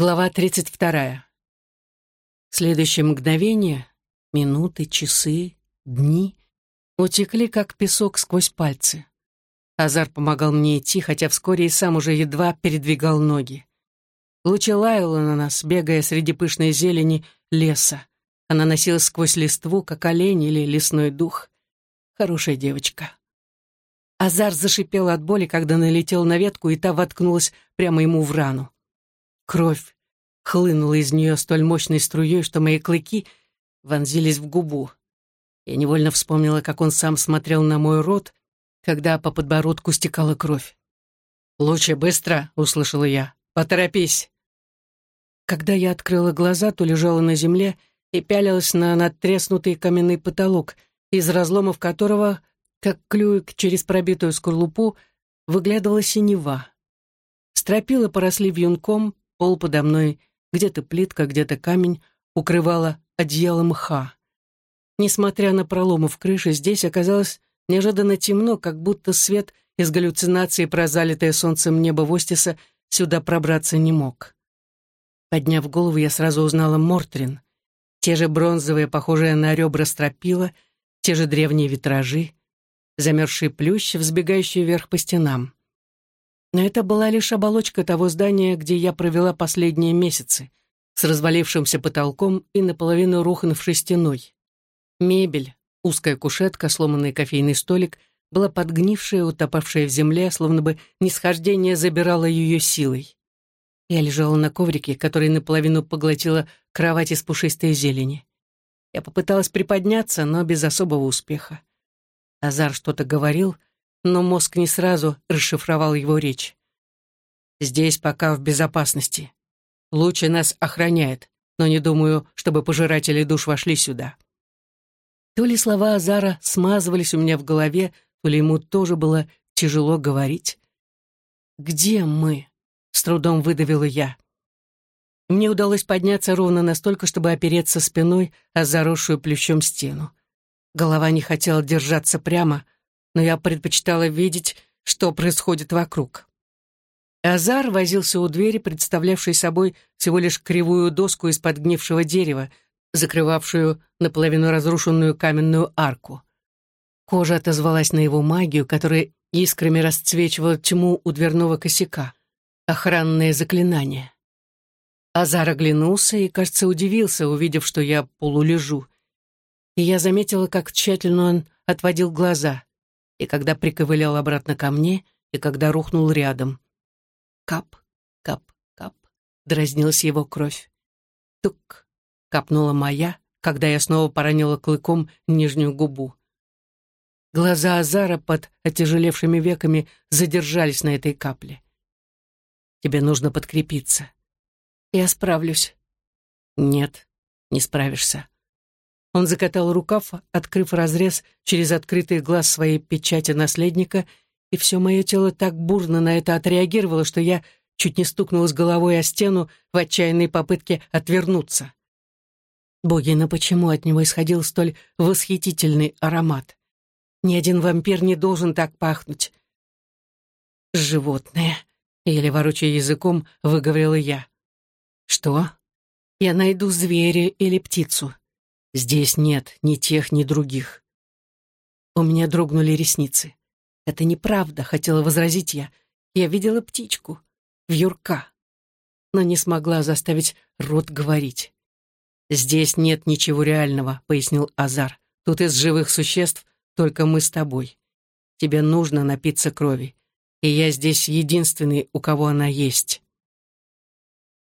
Глава 32. Следующее мгновение, минуты, часы, дни утекли, как песок сквозь пальцы. Азар помогал мне идти, хотя вскоре и сам уже едва передвигал ноги. Луча лаяла на нас, бегая среди пышной зелени леса. Она носилась сквозь листву, как олень или лесной дух. Хорошая девочка. Азар зашипел от боли, когда налетел на ветку, и та воткнулась прямо ему в рану. Кровь хлынула из нее столь мощной струей, что мои клыки вонзились в губу. Я невольно вспомнила, как он сам смотрел на мой рот, когда по подбородку стекала кровь. «Лучше быстро!» — услышала я. «Поторопись!» Когда я открыла глаза, то лежала на земле и пялилась на надтреснутый каменный потолок, из разломов которого, как клюек через пробитую скорлупу, выглядывала синева. Стропила поросли вьюнком, Пол подо мной, где-то плитка, где-то камень, укрывала одеяло мха. Несмотря на проломы в крыше, здесь оказалось неожиданно темно, как будто свет из галлюцинации про залитое солнцем небо Востиса сюда пробраться не мог. Подняв голову, я сразу узнала Мортрин. Те же бронзовые, похожие на ребра стропила, те же древние витражи, замерзший плющ, взбегающий вверх по стенам. Но это была лишь оболочка того здания, где я провела последние месяцы, с развалившимся потолком и наполовину рухнувшей стеной. Мебель, узкая кушетка, сломанный кофейный столик была подгнившая, утопавшая в земле, словно бы нисхождение забирало ее силой. Я лежала на коврике, который наполовину поглотила кровать из пушистой зелени. Я попыталась приподняться, но без особого успеха. Азар что-то говорил — но мозг не сразу расшифровал его речь. «Здесь пока в безопасности. Лучше нас охраняет, но не думаю, чтобы пожиратели душ вошли сюда». То ли слова Азара смазывались у меня в голове, то ли ему тоже было тяжело говорить. «Где мы?» — с трудом выдавила я. Мне удалось подняться ровно настолько, чтобы опереться спиной о заросшую плющом стену. Голова не хотела держаться прямо — но я предпочитала видеть, что происходит вокруг. Азар возился у двери, представлявшей собой всего лишь кривую доску из подгнившего дерева, закрывавшую наполовину разрушенную каменную арку. Кожа отозвалась на его магию, которая искрами расцвечивала тьму у дверного косяка. Охранное заклинание. Азар оглянулся и, кажется, удивился, увидев, что я полулежу. И я заметила, как тщательно он отводил глаза и когда приковылял обратно ко мне, и когда рухнул рядом. Кап, кап, кап, дразнилась его кровь. Тук, капнула моя, когда я снова поранила клыком нижнюю губу. Глаза Азара под отяжелевшими веками задержались на этой капле. «Тебе нужно подкрепиться». «Я справлюсь». «Нет, не справишься. Он закатал рукав, открыв разрез через открытый глаз своей печати наследника, и все мое тело так бурно на это отреагировало, что я чуть не стукнулась головой о стену в отчаянной попытке отвернуться. Боги, но почему от него исходил столь восхитительный аромат? Ни один вампир не должен так пахнуть. «Животное», — еле ворочая языком, выговорила я. «Что? Я найду зверя или птицу. Здесь нет ни тех, ни других. У меня дрогнули ресницы. Это неправда, хотела возразить я. Я видела птичку, вьюрка, но не смогла заставить рот говорить. «Здесь нет ничего реального», — пояснил Азар. «Тут из живых существ только мы с тобой. Тебе нужно напиться крови, и я здесь единственный, у кого она есть».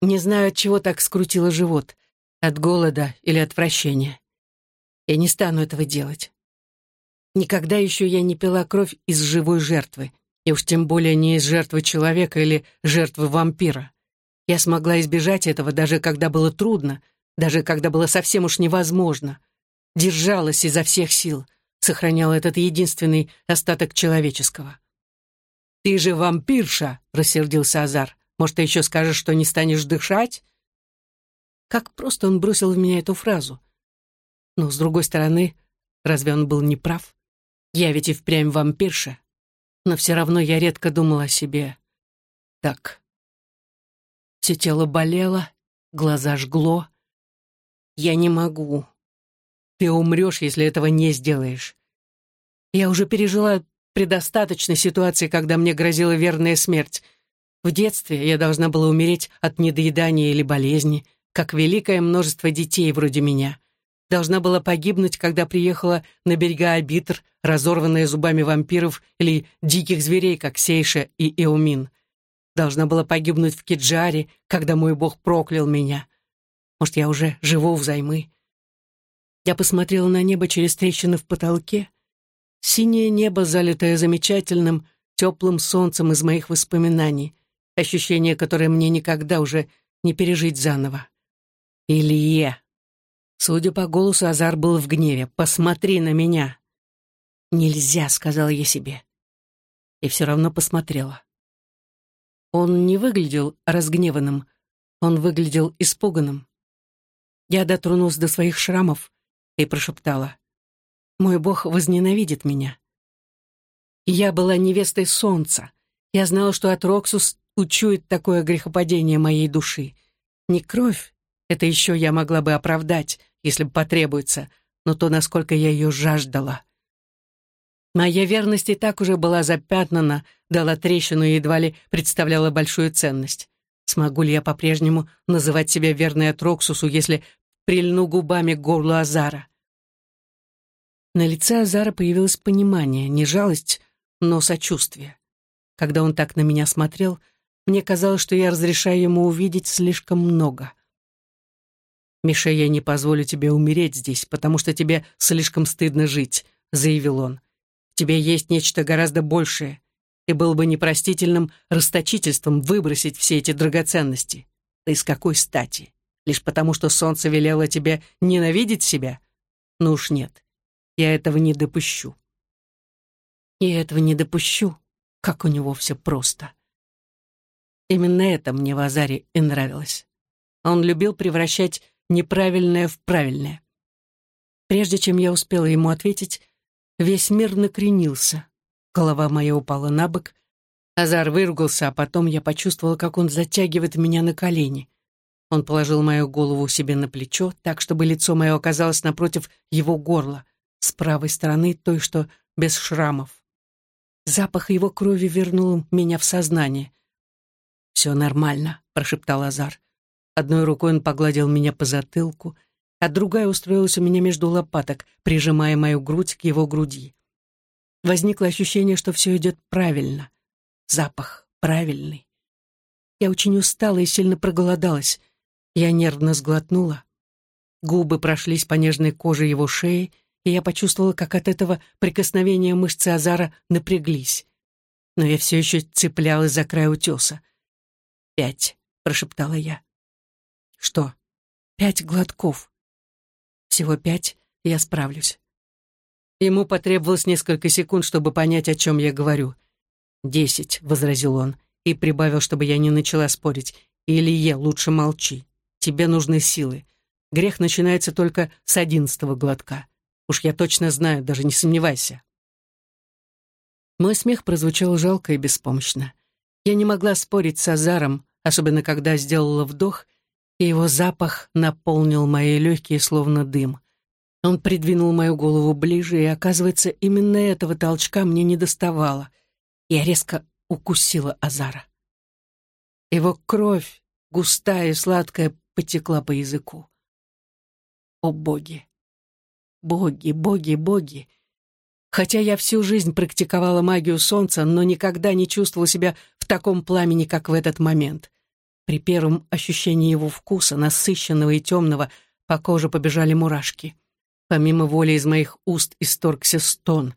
Не знаю, от чего так скрутило живот. От голода или отвращения. Я не стану этого делать. Никогда еще я не пила кровь из живой жертвы, и уж тем более не из жертвы человека или жертвы вампира. Я смогла избежать этого, даже когда было трудно, даже когда было совсем уж невозможно. Держалась изо всех сил, сохраняла этот единственный остаток человеческого. «Ты же вампирша!» — рассердился Азар. «Может, ты еще скажешь, что не станешь дышать?» Как просто он бросил в меня эту фразу. Но, с другой стороны, разве он был неправ? Я ведь и впрямь Все тело болело, глаза жгло. «Я не могу. Ты умрешь, если этого не сделаешь. Я уже пережила предостаточно ситуации, когда мне грозила верная смерть. В детстве я должна была умереть от недоедания или болезни, как великое множество детей вроде меня. Должна была погибнуть, когда приехала на берега Абитр, разорванная зубами вампиров или диких зверей, как Сейша и Эумин. Должна была погибнуть в Киджаре, когда мой бог проклял меня. Может, я уже живу взаймы. Я посмотрела на небо через трещины в потолке. Синее небо, залитое замечательным, теплым солнцем из моих воспоминаний ощущение, которое мне никогда уже не пережить заново. Илье. Судя по голосу, Азар был в гневе. «Посмотри на меня!» «Нельзя», — сказала я себе. И все равно посмотрела. Он не выглядел разгневанным, он выглядел испуганным. Я дотронулась до своих шрамов и прошептала. «Мой бог возненавидит меня». Я была невестой солнца. Я знала, что от Роксус учует такое грехопадение моей души. Не кровь, это еще я могла бы оправдать, если бы потребуется, но то, насколько я ее жаждала. Моя верность и так уже была запятнана, дала трещину и едва ли представляла большую ценность. Смогу ли я по-прежнему называть себя верной Атроксусу, если прильну губами к горлу Азара? На лице Азара появилось понимание, не жалость, но сочувствие. Когда он так на меня смотрел, мне казалось, что я разрешаю ему увидеть слишком много. «Миша, я не позволю тебе умереть здесь, потому что тебе слишком стыдно жить», — заявил он. «В тебе есть нечто гораздо большее, и было бы непростительным расточительством выбросить все эти драгоценности. Да из какой стати? Лишь потому, что солнце велело тебе ненавидеть себя? Ну уж нет, я этого не допущу». «Я этого не допущу», как у него все просто. Именно это мне в Азаре и нравилось. Он любил превращать неправильное в правильное. Прежде чем я успела ему ответить, весь мир накренился. Голова моя упала на бок. Азар выругался, а потом я почувствовала, как он затягивает меня на колени. Он положил мою голову себе на плечо, так, чтобы лицо мое оказалось напротив его горла, с правой стороны той, что без шрамов. Запах его крови вернул меня в сознание. «Все нормально», — прошептал Азар. Одной рукой он погладил меня по затылку, а другая устроилась у меня между лопаток, прижимая мою грудь к его груди. Возникло ощущение, что все идет правильно. Запах правильный. Я очень устала и сильно проголодалась. Я нервно сглотнула. Губы прошлись по нежной коже его шеи, и я почувствовала, как от этого прикосновения мышцы Азара напряглись. Но я все еще цеплялась за край утеса. «Пять», — прошептала я. «Что?» «Пять глотков». «Всего пять, я справлюсь». Ему потребовалось несколько секунд, чтобы понять, о чем я говорю. «Десять», — возразил он, и прибавил, чтобы я не начала спорить. «Или е, лучше молчи. Тебе нужны силы. Грех начинается только с одиннадцатого глотка. Уж я точно знаю, даже не сомневайся». Мой смех прозвучал жалко и беспомощно. Я не могла спорить с Азаром, особенно когда сделала вдох, и его запах наполнил мои легкие, словно дым. Он придвинул мою голову ближе, и, оказывается, именно этого толчка мне не доставало. Я резко укусила Азара. Его кровь, густая и сладкая, потекла по языку. О боги! Боги, боги, боги! Хотя я всю жизнь практиковала магию солнца, но никогда не чувствовала себя в таком пламени, как в этот момент. При первом ощущении его вкуса, насыщенного и темного, по коже побежали мурашки. Помимо воли из моих уст исторгся стон.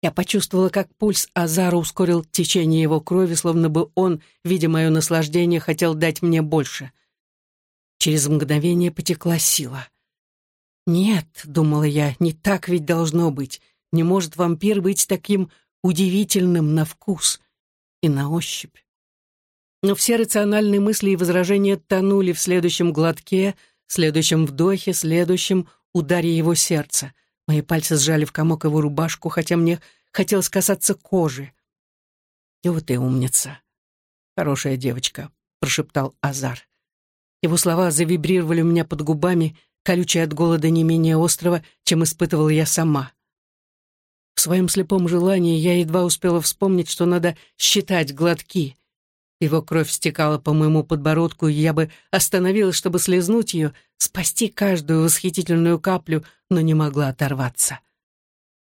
Я почувствовала, как пульс Азара ускорил течение его крови, словно бы он, видя мое наслаждение, хотел дать мне больше. Через мгновение потекла сила. «Нет», — думала я, — «не так ведь должно быть. Не может вампир быть таким удивительным на вкус и на ощупь». Но все рациональные мысли и возражения тонули в следующем глотке, следующем вдохе, следующем ударе его сердца. Мои пальцы сжали в комок его рубашку, хотя мне хотелось касаться кожи. «И вот и умница. Хорошая девочка», — прошептал Азар. Его слова завибрировали у меня под губами, колючие от голода не менее острого, чем испытывала я сама. В своем слепом желании я едва успела вспомнить, что надо считать глотки. Его кровь стекала по моему подбородку, и я бы остановилась, чтобы слезнуть ее, спасти каждую восхитительную каплю, но не могла оторваться.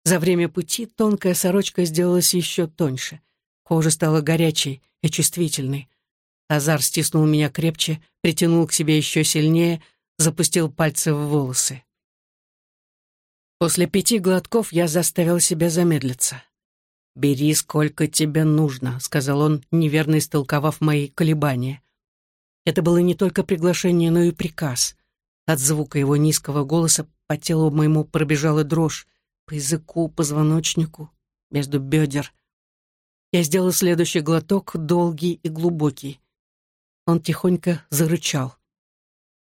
За время пути тонкая сорочка сделалась еще тоньше. Кожа стала горячей и чувствительной. Азар стиснул меня крепче, притянул к себе еще сильнее, запустил пальцы в волосы. После пяти глотков я заставил себя замедлиться. «Бери, сколько тебе нужно», — сказал он, неверно истолковав мои колебания. Это было не только приглашение, но и приказ. От звука его низкого голоса по телу моему пробежала дрожь, по языку, позвоночнику, между бедер. Я сделал следующий глоток, долгий и глубокий. Он тихонько зарычал.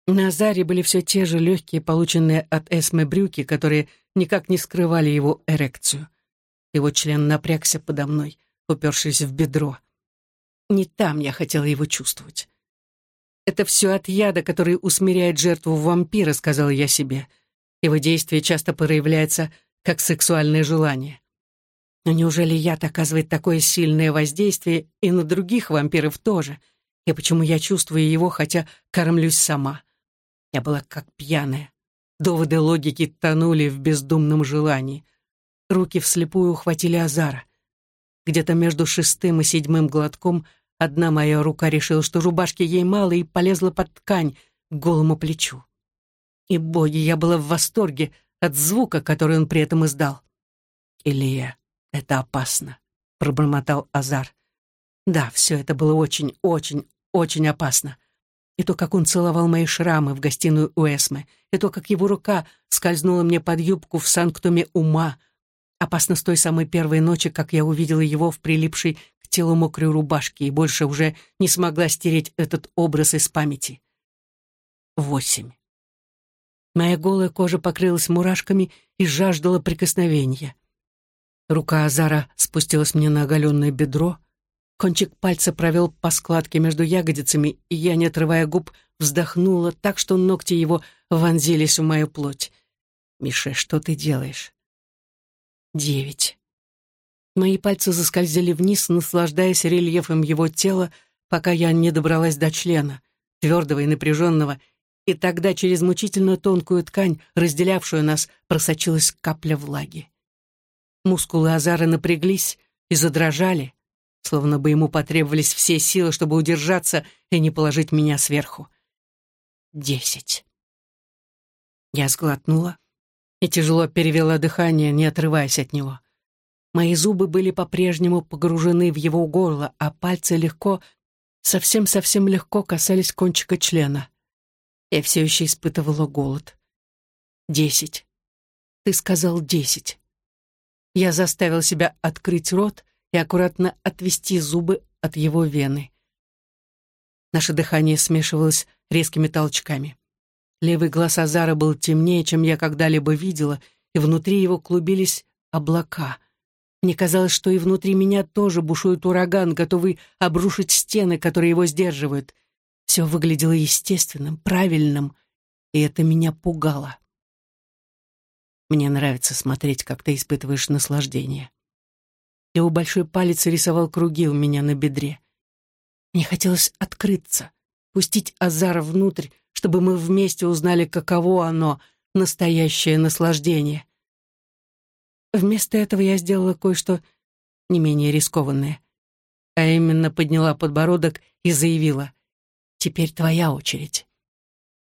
На Азаре были все те же легкие, полученные от Эсмы брюки, которые никак не скрывали его эрекцию. Его член напрягся подо мной, упершись в бедро. Не там я хотела его чувствовать. «Это все от яда, который усмиряет жертву вампира», — сказала я себе. Его действие часто проявляется как сексуальное желание. Но неужели яд оказывает такое сильное воздействие и на других вампиров тоже? И почему я чувствую его, хотя кормлюсь сама? Я была как пьяная. Доводы логики тонули в бездумном желании — Руки вслепую ухватили Азара. Где-то между шестым и седьмым глотком одна моя рука решила, что рубашки ей мало, и полезла под ткань к голому плечу. И, боги, я была в восторге от звука, который он при этом издал. «Илья, это опасно», — пробормотал Азар. Да, все это было очень, очень, очень опасно. И то, как он целовал мои шрамы в гостиную у Эсмы, и то, как его рука скользнула мне под юбку в санктуме ума, Опасно с той самой первой ночи, как я увидела его в прилипшей к телу мокрой рубашке и больше уже не смогла стереть этот образ из памяти. Восемь. Моя голая кожа покрылась мурашками и жаждала прикосновения. Рука Азара спустилась мне на оголенное бедро, кончик пальца провел по складке между ягодицами, и я, не отрывая губ, вздохнула так, что ногти его вонзились в мою плоть. «Мише, что ты делаешь?» Девять. Мои пальцы заскользили вниз, наслаждаясь рельефом его тела, пока я не добралась до члена, твердого и напряженного, и тогда через мучительно тонкую ткань, разделявшую нас, просочилась капля влаги. Мускулы Азара напряглись и задрожали, словно бы ему потребовались все силы, чтобы удержаться и не положить меня сверху. Десять. Я сглотнула, и тяжело перевела дыхание, не отрываясь от него. Мои зубы были по-прежнему погружены в его горло, а пальцы легко, совсем-совсем легко касались кончика члена. Я все еще испытывала голод. «Десять. Ты сказал десять». Я заставил себя открыть рот и аккуратно отвести зубы от его вены. Наше дыхание смешивалось резкими толчками. Левый глаз Азара был темнее, чем я когда-либо видела, и внутри его клубились облака. Мне казалось, что и внутри меня тоже бушует ураган, готовый обрушить стены, которые его сдерживают. Все выглядело естественным, правильным, и это меня пугало. Мне нравится смотреть, как ты испытываешь наслаждение. Его большой палец рисовал круги у меня на бедре. Мне хотелось открыться, пустить Азара внутрь, чтобы мы вместе узнали, каково оно, настоящее наслаждение. Вместо этого я сделала кое-что не менее рискованное. А именно подняла подбородок и заявила, «Теперь твоя очередь».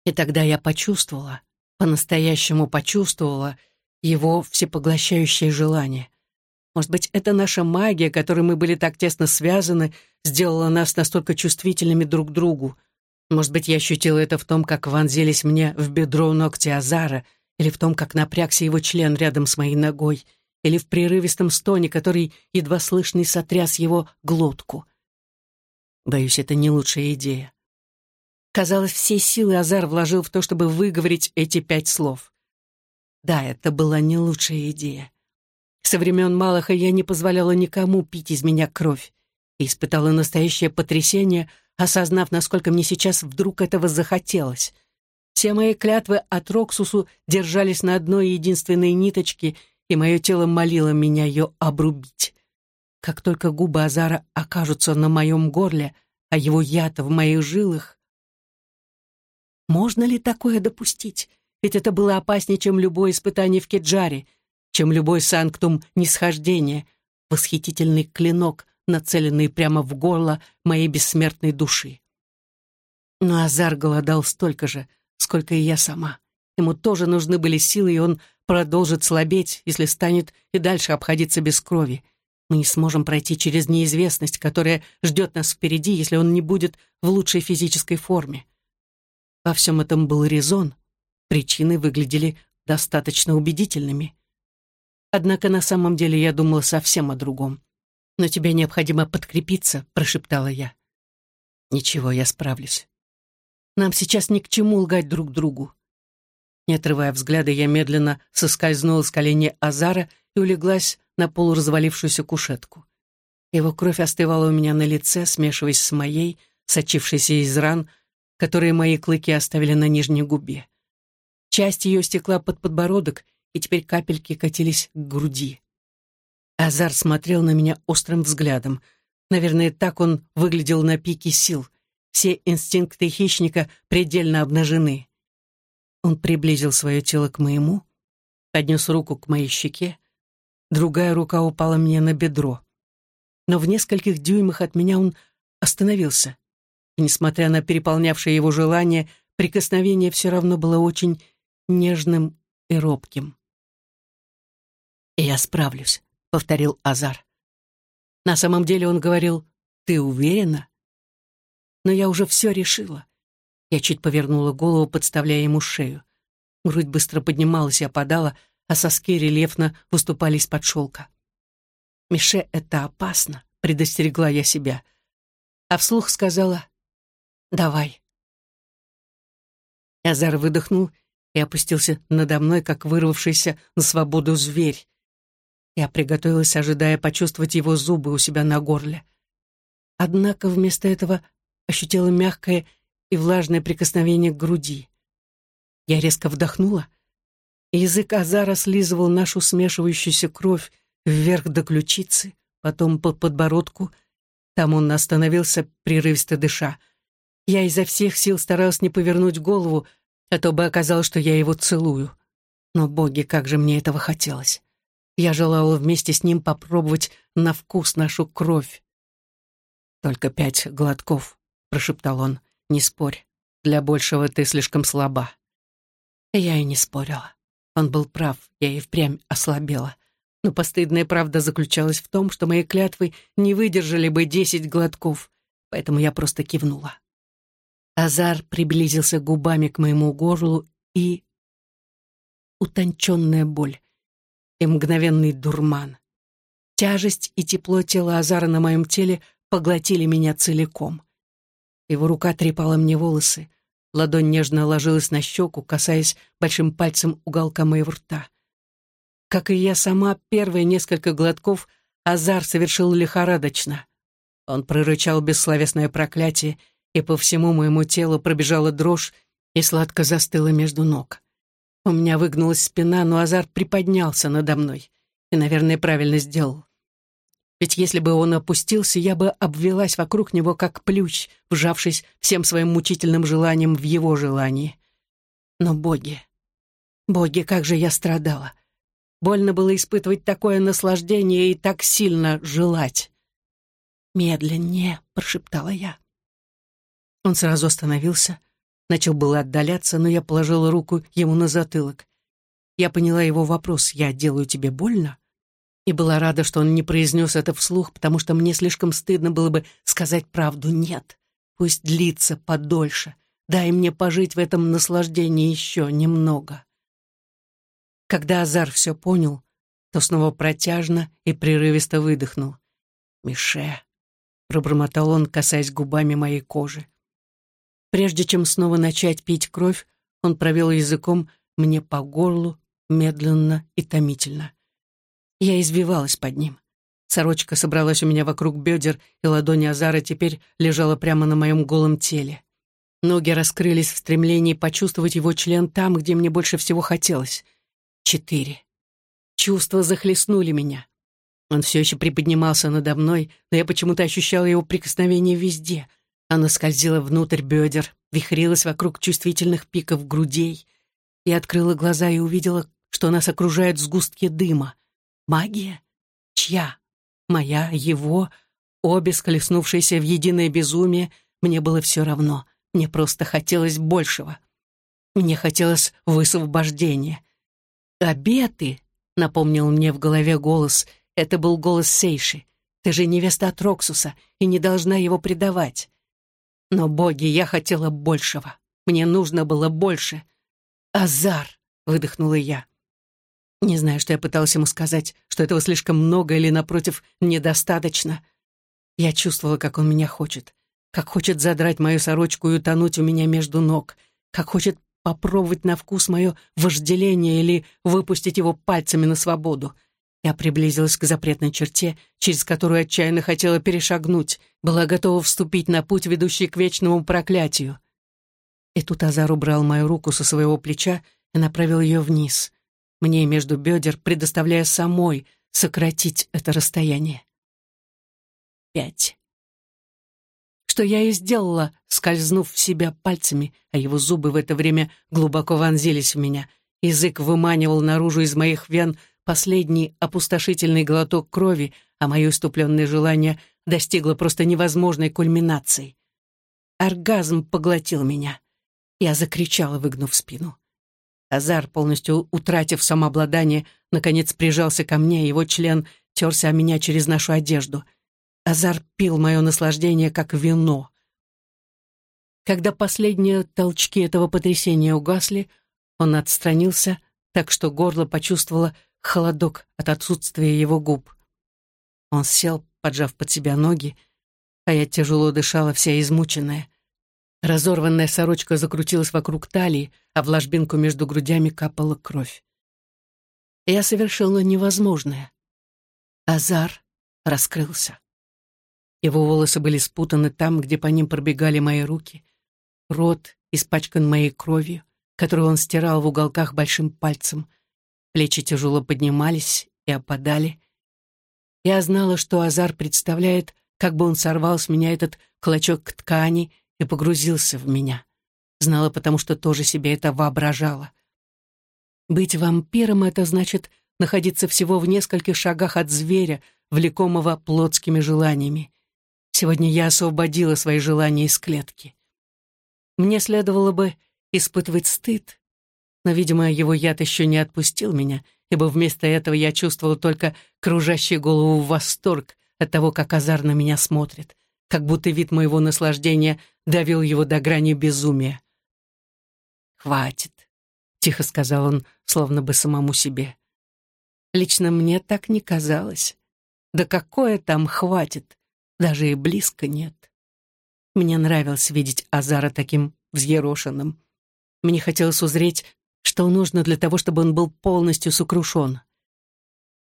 И тогда я почувствовала, по-настоящему почувствовала его всепоглощающее желание. Может быть, это наша магия, которой мы были так тесно связаны, сделала нас настолько чувствительными друг к другу. Может быть, я ощутила это в том, как вонзились мне в бедро ногти Азара, или в том, как напрягся его член рядом с моей ногой, или в прерывистом стоне, который едва слышный сотряс его глотку. Боюсь, это не лучшая идея. Казалось, все силы Азар вложил в то, чтобы выговорить эти пять слов. Да, это была не лучшая идея. Со времен Малаха я не позволяла никому пить из меня кровь и испытала настоящее потрясение — осознав, насколько мне сейчас вдруг этого захотелось. Все мои клятвы от Роксусу держались на одной единственной ниточке, и мое тело молило меня ее обрубить. Как только губы Азара окажутся на моем горле, а его яд в моих жилах... Можно ли такое допустить? Ведь это было опаснее, чем любое испытание в Кеджаре, чем любой санктум нисхождения, восхитительный клинок, нацеленный прямо в горло моей бессмертной души. Но Азар голодал столько же, сколько и я сама. Ему тоже нужны были силы, и он продолжит слабеть, если станет и дальше обходиться без крови. Мы не сможем пройти через неизвестность, которая ждет нас впереди, если он не будет в лучшей физической форме. Во всем этом был резон. Причины выглядели достаточно убедительными. Однако на самом деле я думала совсем о другом. «Но тебе необходимо подкрепиться», — прошептала я. «Ничего, я справлюсь. Нам сейчас ни к чему лгать друг другу. Не отрывая взгляда, я медленно соскользнула с колени Азара и улеглась на полуразвалившуюся кушетку. Его кровь остывала у меня на лице, смешиваясь с моей, сочившейся из ран, которые мои клыки оставили на нижней губе. Часть ее стекла под подбородок, и теперь капельки катились к груди. Азар смотрел на меня острым взглядом. Наверное, так он выглядел на пике сил — все инстинкты хищника предельно обнажены. Он приблизил свое тело к моему, поднес руку к моей щеке, другая рука упала мне на бедро. Но в нескольких дюймах от меня он остановился. И, несмотря на переполнявшее его желание, прикосновение все равно было очень нежным и робким. «Я справлюсь», — повторил Азар. На самом деле он говорил «Ты уверена?» но я уже все решила. Я чуть повернула голову, подставляя ему шею. Грудь быстро поднималась и опадала, а соски рельефно выступали из-под шелка. «Мише, это опасно», — предостерегла я себя. А вслух сказала «Давай». Азар выдохнул и опустился надо мной, как вырвавшийся на свободу зверь. Я приготовилась, ожидая почувствовать его зубы у себя на горле. Однако вместо этого ощутила мягкое и влажное прикосновение к груди. Я резко вдохнула, и язык Азара слизывал нашу смешивающуюся кровь вверх до ключицы, потом по подбородку. Там он остановился, прерывисто дыша. Я изо всех сил старалась не повернуть голову, а то бы оказалось, что я его целую. Но, боги, как же мне этого хотелось. Я желала вместе с ним попробовать на вкус нашу кровь. Только пять глотков. — прошептал он. «Не спорь. Для большего ты слишком слаба». Я и не спорила. Он был прав, я и впрямь ослабела. Но постыдная правда заключалась в том, что мои клятвы не выдержали бы десять глотков, поэтому я просто кивнула. Азар приблизился губами к моему горлу и... Утонченная боль и мгновенный дурман. Тяжесть и тепло тела Азара на моем теле поглотили меня целиком. Его рука трепала мне волосы. Ладонь нежно ложилась на щеку, касаясь большим пальцем уголка моего рта. Как и я сама, первые несколько глотков Азар совершил лихорадочно. Он прорычал бессловесное проклятие, и по всему моему телу пробежала дрожь и сладко застыла между ног. У меня выгнулась спина, но Азар приподнялся надо мной и, наверное, правильно сделал. Ведь если бы он опустился, я бы обвелась вокруг него, как плющ, вжавшись всем своим мучительным желанием в его желании. Но боги, боги, как же я страдала. Больно было испытывать такое наслаждение и так сильно желать. «Медленнее», — прошептала я. Он сразу остановился, начал было отдаляться, но я положила руку ему на затылок. Я поняла его вопрос «Я делаю тебе больно?» и была рада, что он не произнес это вслух, потому что мне слишком стыдно было бы сказать правду «нет». Пусть длится подольше. Дай мне пожить в этом наслаждении еще немного. Когда Азар все понял, то снова протяжно и прерывисто выдохнул. «Мише», — пробормотал он, касаясь губами моей кожи. Прежде чем снова начать пить кровь, он провел языком мне по горлу медленно и томительно. Я извивалась под ним. Сорочка собралась у меня вокруг бедер, и ладони Азара теперь лежала прямо на моем голом теле. Ноги раскрылись в стремлении почувствовать его член там, где мне больше всего хотелось. Четыре. Чувства захлестнули меня. Он все еще приподнимался надо мной, но я почему-то ощущала его прикосновение везде. Оно скользило внутрь бедер, вихрилось вокруг чувствительных пиков грудей. Я открыла глаза и увидела, что нас окружают сгустки дыма. Магия? Чья? Моя, его, обе схлестнувшиеся в единое безумие, мне было все равно. Мне просто хотелось большего. Мне хотелось высвобождения. «Обеты!» — напомнил мне в голове голос. Это был голос Сейши. «Ты же невеста от Роксуса и не должна его предавать». Но, боги, я хотела большего. Мне нужно было больше. «Азар!» — выдохнула я. Не знаю, что я пыталась ему сказать, что этого слишком много или, напротив, недостаточно. Я чувствовала, как он меня хочет, как хочет задрать мою сорочку и утонуть у меня между ног, как хочет попробовать на вкус мое вожделение или выпустить его пальцами на свободу. Я приблизилась к запретной черте, через которую отчаянно хотела перешагнуть, была готова вступить на путь, ведущий к вечному проклятию. И тут Азар убрал мою руку со своего плеча и направил ее вниз мне между бедер, предоставляя самой сократить это расстояние. Пять. Что я и сделала, скользнув в себя пальцами, а его зубы в это время глубоко вонзились в меня. Язык выманивал наружу из моих вен последний опустошительный глоток крови, а мое иступленное желание достигло просто невозможной кульминации. Оргазм поглотил меня. Я закричала, выгнув спину. Азар, полностью утратив самообладание, наконец прижался ко мне, его член терся о меня через нашу одежду. Азар пил мое наслаждение, как вино. Когда последние толчки этого потрясения угасли, он отстранился, так что горло почувствовало холодок от отсутствия его губ. Он сел, поджав под себя ноги, а я тяжело дышала, вся измученная. Разорванная сорочка закрутилась вокруг талии, а в ложбинку между грудями капала кровь. Я совершила невозможное. Азар раскрылся. Его волосы были спутаны там, где по ним пробегали мои руки. Рот испачкан моей кровью, которую он стирал в уголках большим пальцем. Плечи тяжело поднимались и опадали. Я знала, что Азар представляет, как бы он сорвал с меня этот клочок ткани и погрузился в меня. Знала, потому что тоже себе это воображала. Быть вампиром — это значит находиться всего в нескольких шагах от зверя, влекомого плотскими желаниями. Сегодня я освободила свои желания из клетки. Мне следовало бы испытывать стыд, но, видимо, его яд еще не отпустил меня, ибо вместо этого я чувствовала только кружащий голову восторг от того, как Азар на меня смотрит, как будто вид моего наслаждения довел его до грани безумия. «Хватит», — тихо сказал он, словно бы самому себе. «Лично мне так не казалось. Да какое там хватит? Даже и близко нет. Мне нравилось видеть Азара таким взъерошенным. Мне хотелось узреть, что нужно для того, чтобы он был полностью сокрушен.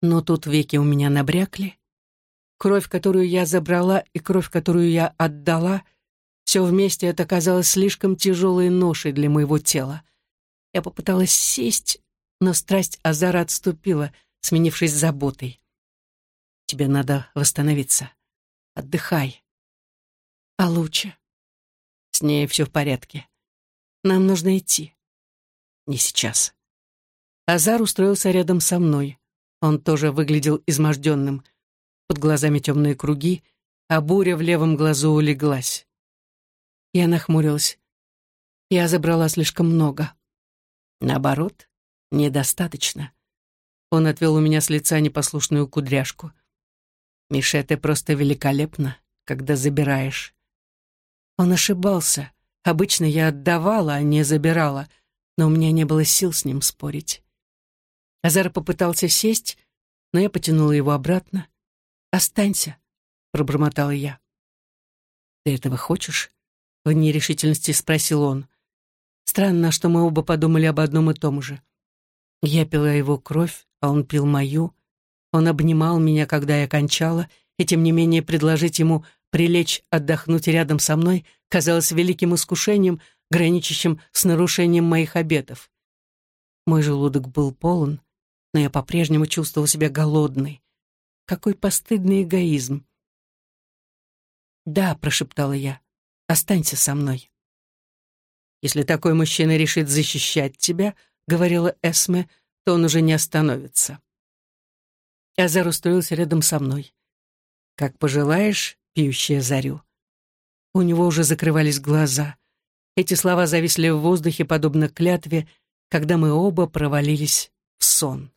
Но тут веки у меня набрякли, Кровь, которую я забрала, и кровь, которую я отдала, все вместе это казалось слишком тяжелой ношей для моего тела. Я попыталась сесть, но страсть Азара отступила, сменившись заботой. «Тебе надо восстановиться. Отдыхай». «А лучше?» «С ней все в порядке. Нам нужно идти». «Не сейчас». Азар устроился рядом со мной. Он тоже выглядел изможденным под глазами темные круги, а буря в левом глазу улеглась. Я нахмурилась. Я забрала слишком много. Наоборот, недостаточно. Он отвел у меня с лица непослушную кудряшку. «Мише, ты просто великолепна, когда забираешь». Он ошибался. Обычно я отдавала, а не забирала, но у меня не было сил с ним спорить. Азар попытался сесть, но я потянула его обратно. «Останься», — пробормотала я. «Ты этого хочешь?» — в нерешительности спросил он. Странно, что мы оба подумали об одном и том же. Я пила его кровь, а он пил мою. Он обнимал меня, когда я кончала, и тем не менее предложить ему прилечь отдохнуть рядом со мной казалось великим искушением, граничащим с нарушением моих обетов. Мой желудок был полон, но я по-прежнему чувствовал себя голодной. Какой постыдный эгоизм. «Да», — прошептала я, — «останься со мной». «Если такой мужчина решит защищать тебя», — говорила Эсме, — «то он уже не остановится». Азар устроился рядом со мной. «Как пожелаешь, пьющая зарю». У него уже закрывались глаза. Эти слова зависли в воздухе, подобно клятве, когда мы оба провалились в сон.